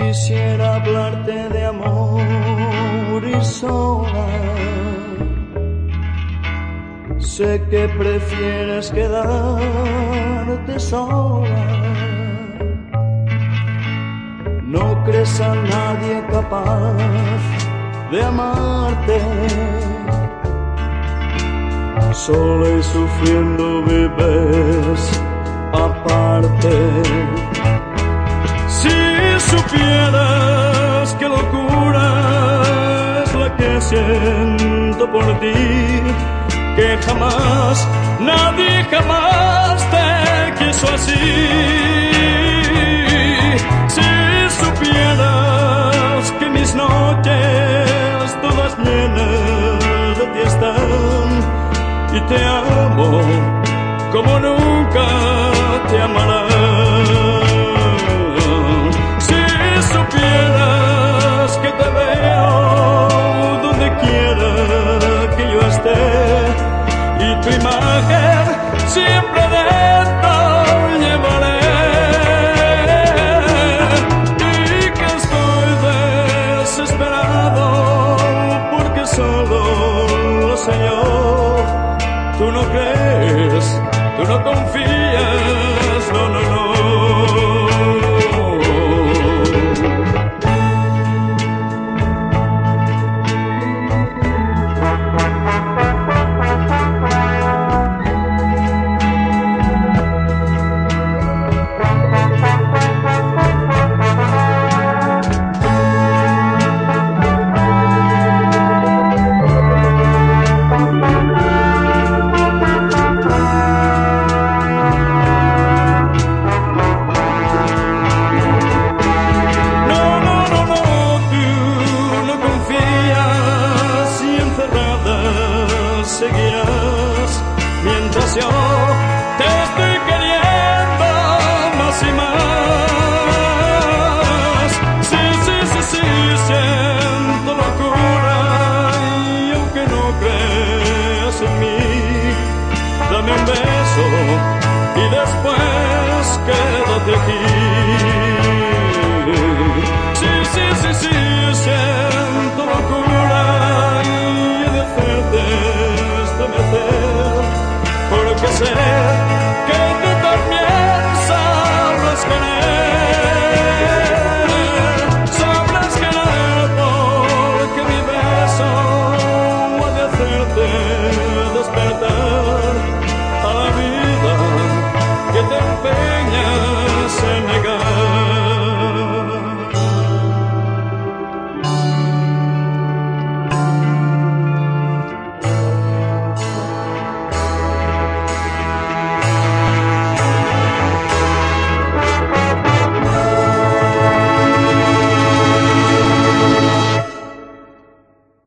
Quisiera hablarte de amor y sola. Sé que prefieres quedarte sola. No crees a nadie capaz de amarte. Sola y sufriendo vives que siento por ti, que jamás, nadie jamás te quiso así. Si supieras que mis noches todas llenas de ti están y te amo como nunca te amará. Yo. Tú no crees, tú no confías, seguirás mientras yo seré